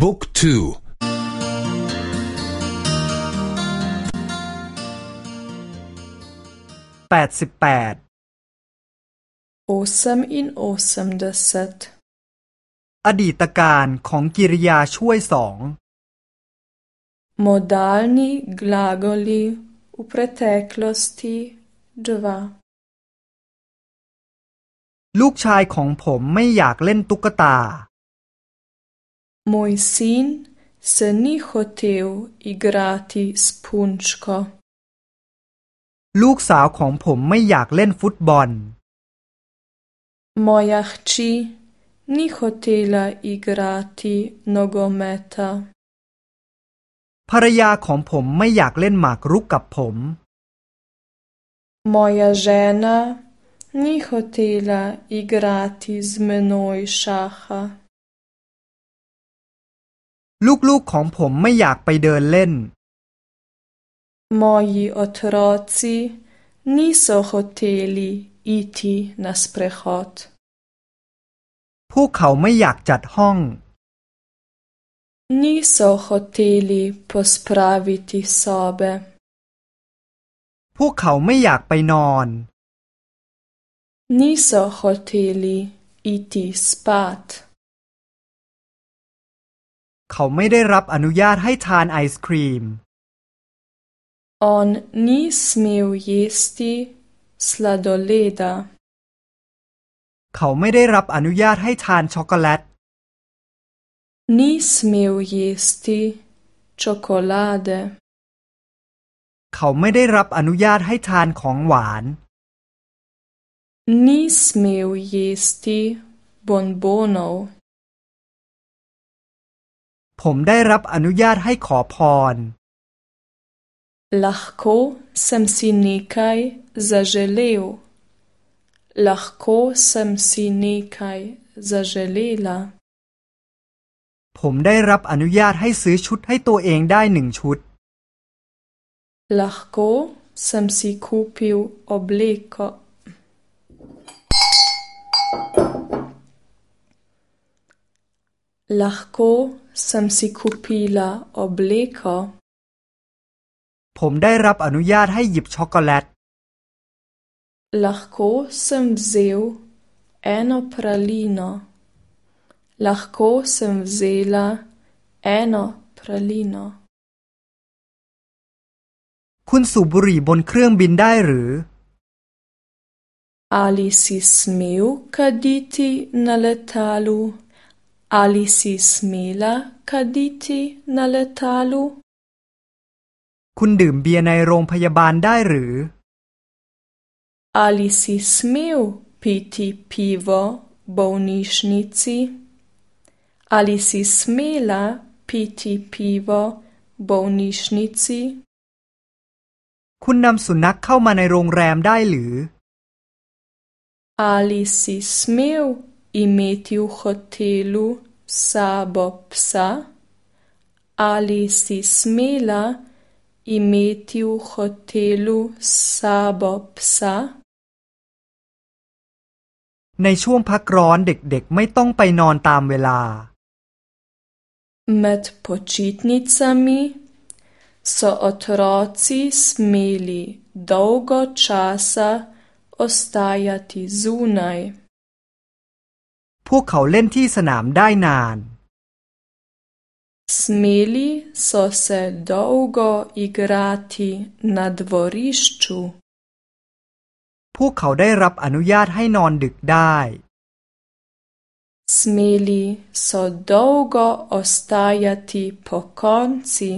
บุ๊กทูแปดสิบแปดโอซัมอินโอซัมเดสตอดีตการของกิริยาช่วยสอง modalni glagoli v preteklosti าลูกชายของผมไม่อยากเล่นตุ๊กตา Moj sin se ni hotel igrati s punčko. ลูกสาวของผมไม่อยากเล่นฟุตบอล Moja hči ni hotela igrati nogometa. ภรรยาของผมไม่อยากเล่นหมากรุกกับผม Moja žena ni hotela igrati z menoj šaha. ลูกๆ ของผมไม่อยากไปเดินเล่นมอยอัราซีนิโซโฮเทลีอีทีนัสเปรคอตพวกเขาไม่อยากจัดห้องนิโซโฮเทลีปสปราวิติซาเบพวกเขาไม่อยากไปนอนนิโซโฮเทลีอีทีสปาตเขาไม่ได้รับอนุญาตให้ทานไอศครีม On ni smel jesti sladoleda เขาไม่ได้รับอนุญาตให้ทานช็อกโกแลต Ni smel jesti chocolade เขาไม่ได้รับอนุญาตให้ทานของหวาน Ni smel jesti b o n b o n o ผมได้รับอนุญาตให้ขอพร Lahko sem si nekaj zaželel. Lahko sem si nekaj zaželela. ผมได้รับอนุญาตให้ซื้อชุดให้ตัวเองได้หนึ่งชุด Lahko sem si kupil obleko Lahko sem si kupila obleko. ผมได้รับอนุญาตให้หยิบช็อกโกแลต Lahko sem vzel eno pralino. Lahko sem vzela eno pralino. คุณสูบบุหรี่บนเครื่องบินได้หรือ Ali si smel kaditi na letalu? Ali si smela kaditi na letalu? คุณดื่มเบียร์ในโรงพยาบาลได้หรือ Ali si smel piti pivo bolnišnici? Ali si smela piti pivo bolnišnici? คุณนำสุนัขเข้ามาในโรงแรมได้หรือ Ali si smel imeti v hotelu s sabo psa? Ali si smela imeti v hotelu s sabo psa? ในช่วงพักร้อนเด็กๆไม่ต้องไปนอนตามเวลา Med počitnicami so otroci smeli dolgo časa ostajati zunaj. พวกเขาเล่นที่สนามได้นานสเมลีโซเซดโกอิกราตินาดวอริชชูพวกเขาได้รับอนุญาตให้นอนดึกได้สเมลีโซดอกอสตายติปคอนซี